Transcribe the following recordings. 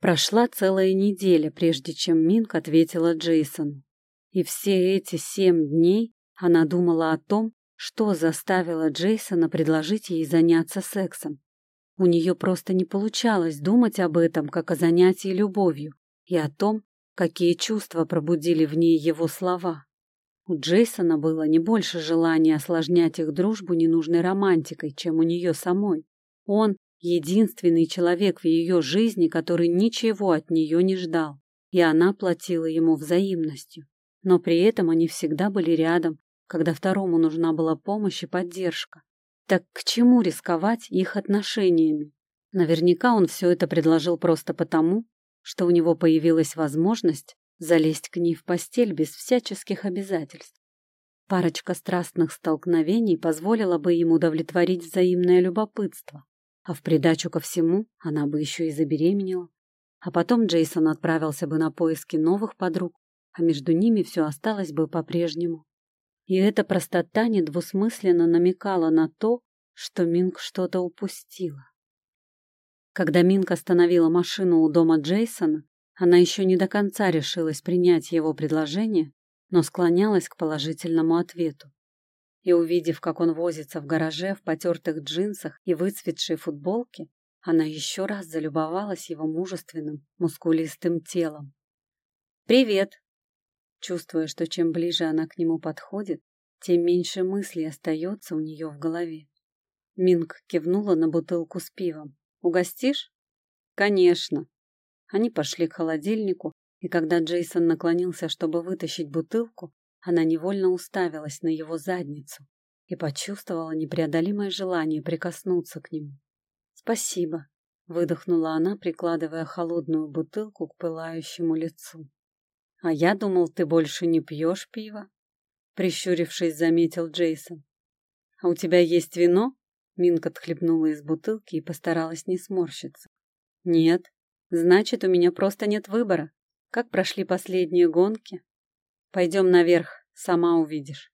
Прошла целая неделя, прежде чем Минк ответила Джейсону. И все эти семь дней она думала о том, что заставило Джейсона предложить ей заняться сексом. У нее просто не получалось думать об этом, как о занятии любовью, и о том, какие чувства пробудили в ней его слова. У Джейсона было не больше желания осложнять их дружбу ненужной романтикой, чем у нее самой. Он — единственный человек в ее жизни, который ничего от нее не ждал, и она платила ему взаимностью. Но при этом они всегда были рядом, когда второму нужна была помощь и поддержка. Так к чему рисковать их отношениями? Наверняка он все это предложил просто потому, что у него появилась возможность залезть к ней в постель без всяческих обязательств. Парочка страстных столкновений позволила бы ему удовлетворить взаимное любопытство, а в придачу ко всему она бы еще и забеременела. А потом Джейсон отправился бы на поиски новых подруг, а между ними все осталось бы по-прежнему. И эта простота недвусмысленно намекала на то, что Минг что-то упустила. Когда Минг остановила машину у дома Джейсона, она еще не до конца решилась принять его предложение, но склонялась к положительному ответу. И увидев, как он возится в гараже в потертых джинсах и выцветшей футболке, она еще раз залюбовалась его мужественным, мускулистым телом. «Привет!» Чувствуя, что чем ближе она к нему подходит, тем меньше мыслей остается у нее в голове. Минг кивнула на бутылку с пивом. «Угостишь?» «Конечно». Они пошли к холодильнику, и когда Джейсон наклонился, чтобы вытащить бутылку, она невольно уставилась на его задницу и почувствовала непреодолимое желание прикоснуться к нему. «Спасибо», — выдохнула она, прикладывая холодную бутылку к пылающему лицу. «А я думал, ты больше не пьешь пиво?» Прищурившись, заметил Джейсон. «А у тебя есть вино?» Минка отхлебнула из бутылки и постаралась не сморщиться. «Нет. Значит, у меня просто нет выбора. Как прошли последние гонки? Пойдем наверх, сама увидишь».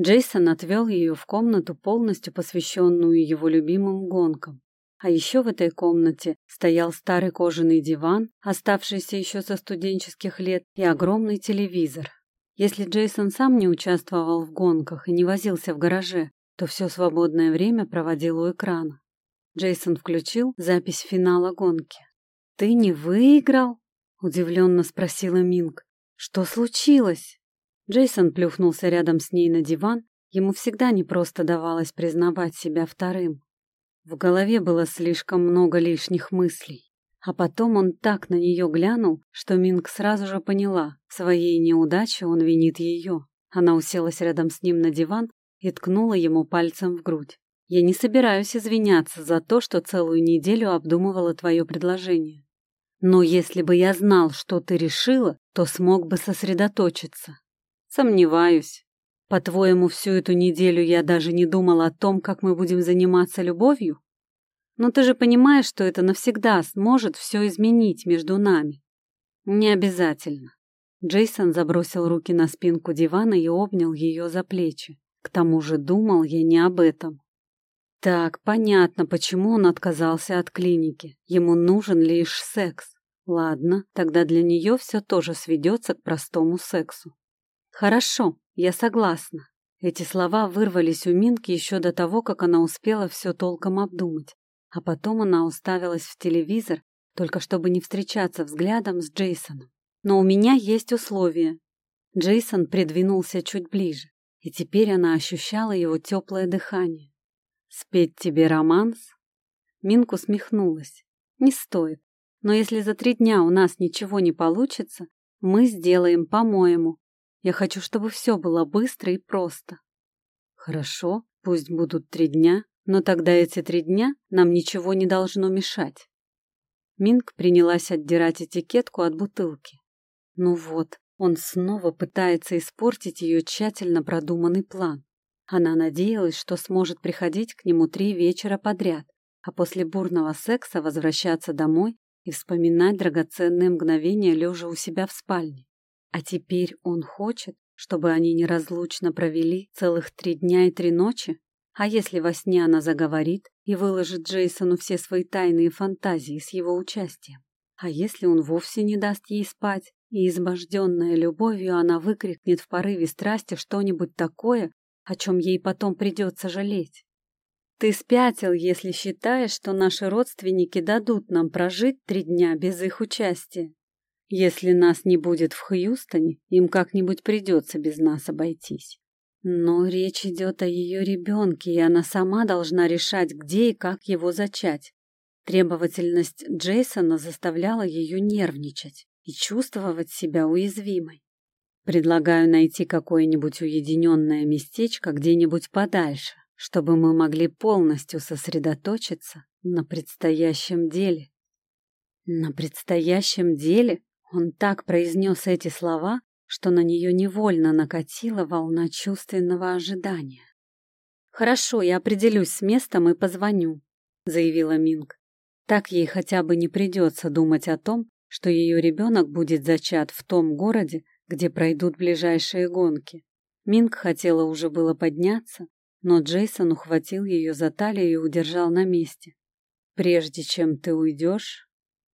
Джейсон отвел ее в комнату, полностью посвященную его любимым гонкам. А еще в этой комнате стоял старый кожаный диван, оставшийся еще со студенческих лет, и огромный телевизор. Если Джейсон сам не участвовал в гонках и не возился в гараже, то все свободное время проводил у экрана. Джейсон включил запись финала гонки. «Ты не выиграл?» — удивленно спросила Минг. «Что случилось?» Джейсон плюхнулся рядом с ней на диван. Ему всегда непросто давалось признавать себя вторым. В голове было слишком много лишних мыслей. А потом он так на нее глянул, что Минг сразу же поняла, в своей неудаче он винит ее. Она уселась рядом с ним на диван и ткнула ему пальцем в грудь. «Я не собираюсь извиняться за то, что целую неделю обдумывала твое предложение. Но если бы я знал, что ты решила, то смог бы сосредоточиться. Сомневаюсь. По-твоему, всю эту неделю я даже не думал о том, как мы будем заниматься любовью? Но ты же понимаешь, что это навсегда сможет все изменить между нами. Не обязательно. Джейсон забросил руки на спинку дивана и обнял ее за плечи. К тому же думал я не об этом. Так, понятно, почему он отказался от клиники. Ему нужен лишь секс. Ладно, тогда для нее все тоже сведется к простому сексу. Хорошо, я согласна. Эти слова вырвались у Минки еще до того, как она успела все толком обдумать. А потом она уставилась в телевизор, только чтобы не встречаться взглядом с Джейсоном. Но у меня есть условия. Джейсон придвинулся чуть ближе, и теперь она ощущала его теплое дыхание. «Спеть тебе романс?» Минку усмехнулась. «Не стоит. Но если за три дня у нас ничего не получится, мы сделаем, по-моему, я хочу, чтобы все было быстро и просто. Хорошо, пусть будут три дня, но тогда эти три дня нам ничего не должно мешать. Минг принялась отдирать этикетку от бутылки. Ну вот, он снова пытается испортить ее тщательно продуманный план. Она надеялась, что сможет приходить к нему три вечера подряд, а после бурного секса возвращаться домой и вспоминать драгоценные мгновения, лежа у себя в спальне. А теперь он хочет, чтобы они неразлучно провели целых три дня и три ночи? А если во сне она заговорит и выложит Джейсону все свои тайные фантазии с его участием? А если он вовсе не даст ей спать, и, избожденная любовью, она выкрикнет в порыве страсти что-нибудь такое, о чем ей потом придется жалеть? Ты спятил, если считаешь, что наши родственники дадут нам прожить три дня без их участия. Если нас не будет в Хьюстоне, им как-нибудь придется без нас обойтись. Но речь идет о ее ребенке, и она сама должна решать, где и как его зачать. Требовательность Джейсона заставляла ее нервничать и чувствовать себя уязвимой. Предлагаю найти какое-нибудь уединенное местечко где-нибудь подальше, чтобы мы могли полностью сосредоточиться на предстоящем деле. На предстоящем деле он так произнес эти слова, что на нее невольно накатила волна чувственного ожидания. «Хорошо, я определюсь с местом и позвоню», — заявила Минг. Так ей хотя бы не придется думать о том, что ее ребенок будет зачат в том городе, где пройдут ближайшие гонки. Минг хотела уже было подняться, но Джейсон ухватил ее за талию и удержал на месте. «Прежде чем ты уйдешь...»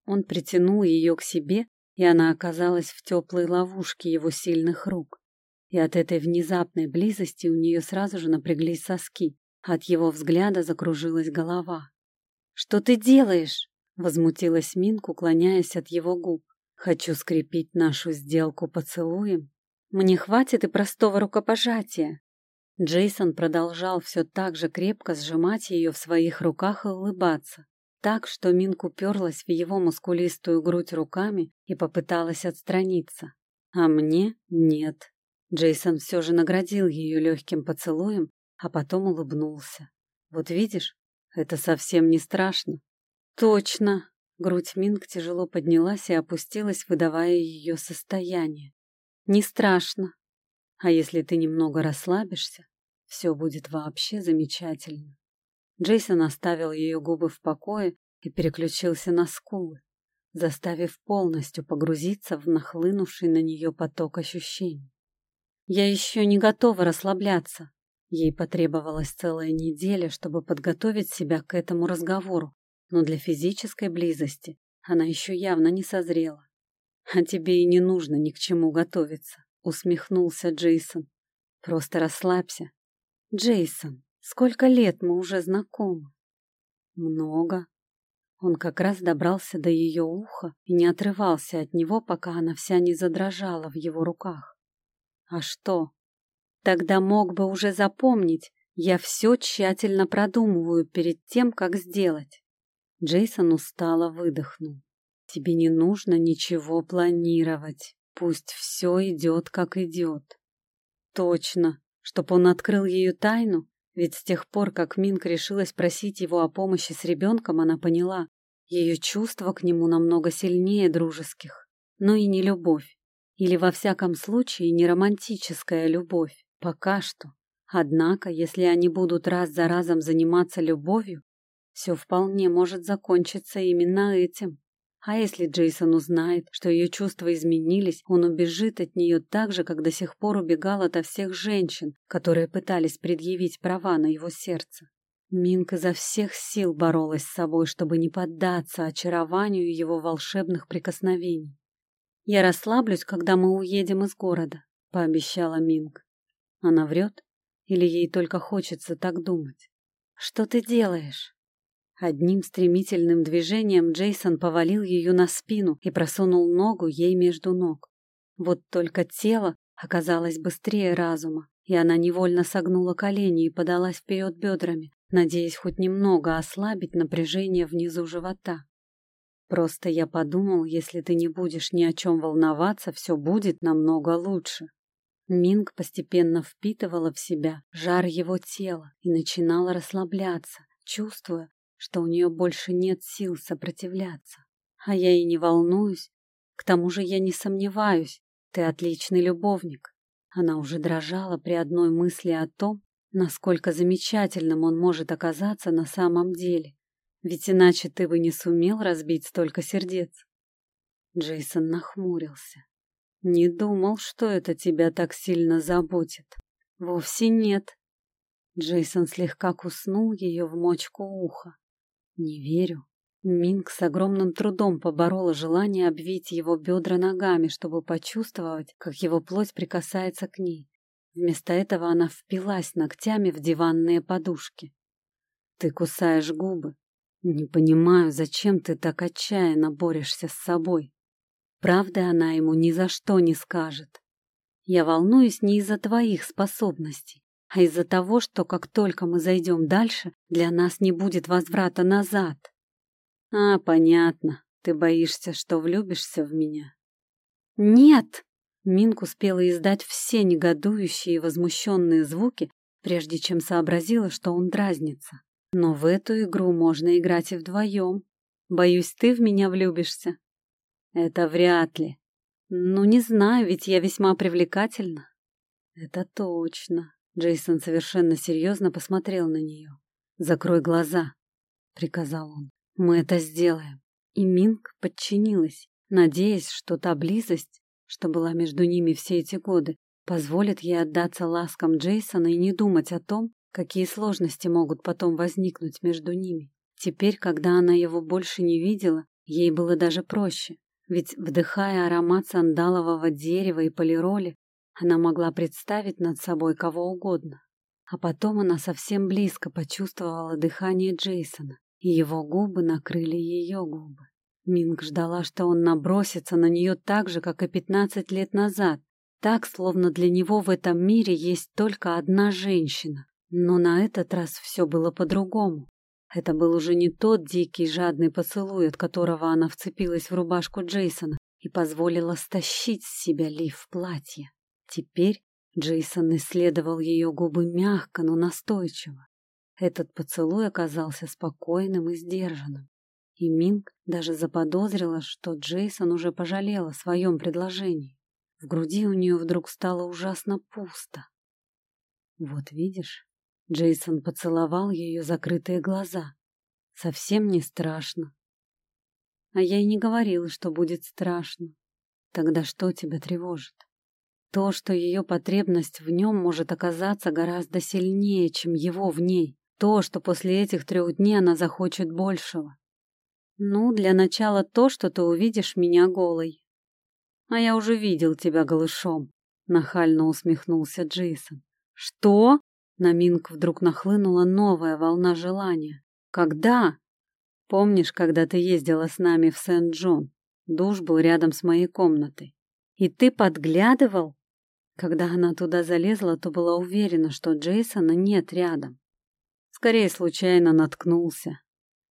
Он притянул ее к себе, и она оказалась в теплой ловушке его сильных рук. И от этой внезапной близости у нее сразу же напряглись соски, от его взгляда закружилась голова. «Что ты делаешь?» — возмутилась Минк, уклоняясь от его губ. «Хочу скрепить нашу сделку поцелуем. Мне хватит и простого рукопожатия». Джейсон продолжал все так же крепко сжимать ее в своих руках и улыбаться, так, что Минк уперлась в его мускулистую грудь руками и попыталась отстраниться. А мне нет. Джейсон все же наградил ее легким поцелуем, а потом улыбнулся. «Вот видишь, это совсем не страшно. Точно. Грудь Минг тяжело поднялась и опустилась, выдавая ее состояние. Не страшно. А если ты немного расслабишься, все будет вообще замечательно. Джейсон оставил ее губы в покое и переключился на скулы, заставив полностью погрузиться в нахлынувший на нее поток ощущений. Я еще не готова расслабляться, Ей потребовалась целая неделя, чтобы подготовить себя к этому разговору, но для физической близости она еще явно не созрела. «А тебе и не нужно ни к чему готовиться», — усмехнулся Джейсон. «Просто расслабься». «Джейсон, сколько лет мы уже знакомы?» «Много». Он как раз добрался до ее уха и не отрывался от него, пока она вся не задрожала в его руках. «А что, Тогда мог бы уже запомнить, я все тщательно продумываю перед тем, как сделать. Джейсон устало выдохнул. Тебе не нужно ничего планировать. Пусть все идет, как идет. Точно, чтоб он открыл ее тайну, ведь с тех пор, как Минк решилась просить его о помощи с ребенком, она поняла, ее чувства к нему намного сильнее дружеских, но и не любовь, или во всяком случае не романтическая любовь. Пока что. Однако, если они будут раз за разом заниматься любовью, все вполне может закончиться именно этим. А если Джейсон узнает, что ее чувства изменились, он убежит от нее так же, как до сих пор убегал ото всех женщин, которые пытались предъявить права на его сердце. Минка изо всех сил боролась с собой, чтобы не поддаться очарованию его волшебных прикосновений. «Я расслаблюсь, когда мы уедем из города», — пообещала Минк. Она врет? Или ей только хочется так думать? Что ты делаешь? Одним стремительным движением Джейсон повалил ее на спину и просунул ногу ей между ног. Вот только тело оказалось быстрее разума, и она невольно согнула колени и подалась вперед бедрами, надеясь хоть немного ослабить напряжение внизу живота. Просто я подумал, если ты не будешь ни о чем волноваться, все будет намного лучше. Минг постепенно впитывала в себя жар его тела и начинала расслабляться, чувствуя, что у нее больше нет сил сопротивляться. А я и не волнуюсь. К тому же я не сомневаюсь, ты отличный любовник. Она уже дрожала при одной мысли о том, насколько замечательным он может оказаться на самом деле. Ведь иначе ты бы не сумел разбить столько сердец. Джейсон нахмурился. Не думал, что это тебя так сильно заботит. Вовсе нет. Джейсон слегка куснул ее в мочку уха. Не верю. Минг с огромным трудом поборола желание обвить его бедра ногами, чтобы почувствовать, как его плоть прикасается к ней. Вместо этого она впилась ногтями в диванные подушки. «Ты кусаешь губы. Не понимаю, зачем ты так отчаянно борешься с собой. Правда она ему ни за что не скажет. Я волнуюсь не из-за твоих способностей, а из-за того, что как только мы зайдем дальше, для нас не будет возврата назад. А, понятно, ты боишься, что влюбишься в меня. Нет! Минк успела издать все негодующие и возмущенные звуки, прежде чем сообразила, что он дразнится. Но в эту игру можно играть и вдвоем. Боюсь, ты в меня влюбишься. Это вряд ли. Ну, не знаю, ведь я весьма привлекательна. Это точно. Джейсон совершенно серьезно посмотрел на нее. «Закрой глаза», — приказал он. «Мы это сделаем». И Минг подчинилась, надеясь, что та близость, что была между ними все эти годы, позволит ей отдаться ласкам Джейсона и не думать о том, какие сложности могут потом возникнуть между ними. Теперь, когда она его больше не видела, ей было даже проще, ведь, вдыхая аромат сандалового дерева и полироли, она могла представить над собой кого угодно. А потом она совсем близко почувствовала дыхание Джейсона, и его губы накрыли ее губы. Минг ждала, что он набросится на нее так же, как и пятнадцать лет назад, так, словно для него в этом мире есть только одна женщина. Но на этот раз все было по-другому. Это был уже не тот дикий жадный поцелуй, от которого она вцепилась в рубашку Джейсона и позволила стащить с себя лиф платья. Теперь Джейсон исследовал ее губы мягко, но настойчиво. Этот поцелуй оказался спокойным и сдержанным. И Минг даже заподозрила, что Джейсон уже пожалел о своем предложении. В груди у нее вдруг стало ужасно пусто. «Вот видишь?» Джейсон поцеловал ее закрытые глаза. «Совсем не страшно». «А я и не говорила, что будет страшно. Тогда что тебя тревожит?» То, что ее потребность в нем может оказаться гораздо сильнее, чем его в ней. То, что после этих трех дней она захочет большего. Ну, для начала то, что ты увидишь меня голой. А я уже видел тебя голышом, нахально усмехнулся Джейсон. Что? На Минк вдруг нахлынула новая волна желания. Когда? Помнишь, когда ты ездила с нами в Сент-Джон? Душ был рядом с моей комнатой. И ты подглядывал? Когда она туда залезла, то была уверена, что Джейсона нет рядом. Скорее случайно наткнулся.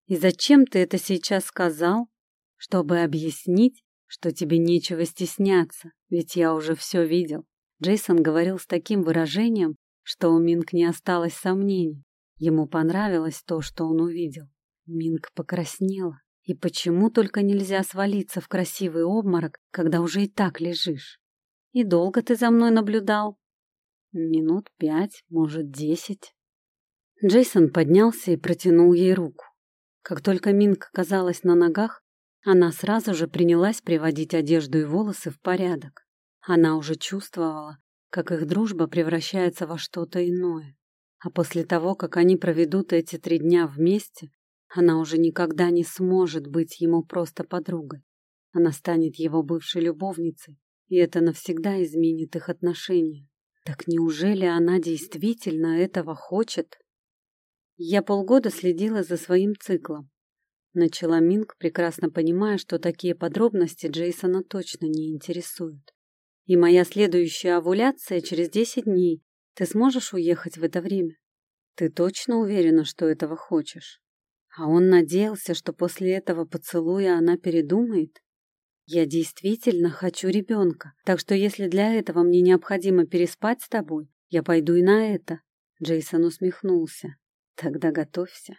И зачем ты это сейчас сказал? Чтобы объяснить, что тебе нечего стесняться, ведь я уже все видел. Джейсон говорил с таким выражением, что у Минк не осталось сомнений. Ему понравилось то, что он увидел. Минк покраснела. И почему только нельзя свалиться в красивый обморок, когда уже и так лежишь? И долго ты за мной наблюдал? Минут пять, может, десять. Джейсон поднялся и протянул ей руку. Как только Минк оказалась на ногах, она сразу же принялась приводить одежду и волосы в порядок. Она уже чувствовала, как их дружба превращается во что-то иное. А после того, как они проведут эти три дня вместе, она уже никогда не сможет быть ему просто подругой. Она станет его бывшей любовницей, и это навсегда изменит их отношения. Так неужели она действительно этого хочет? Я полгода следила за своим циклом. Начала Минг, прекрасно понимая, что такие подробности Джейсона точно не интересуют. И моя следующая овуляция через десять дней. Ты сможешь уехать в это время? Ты точно уверена, что этого хочешь? А он надеялся, что после этого поцелуя она передумает? Я действительно хочу ребенка, так что если для этого мне необходимо переспать с тобой, я пойду и на это. Джейсон усмехнулся. Тогда готовься.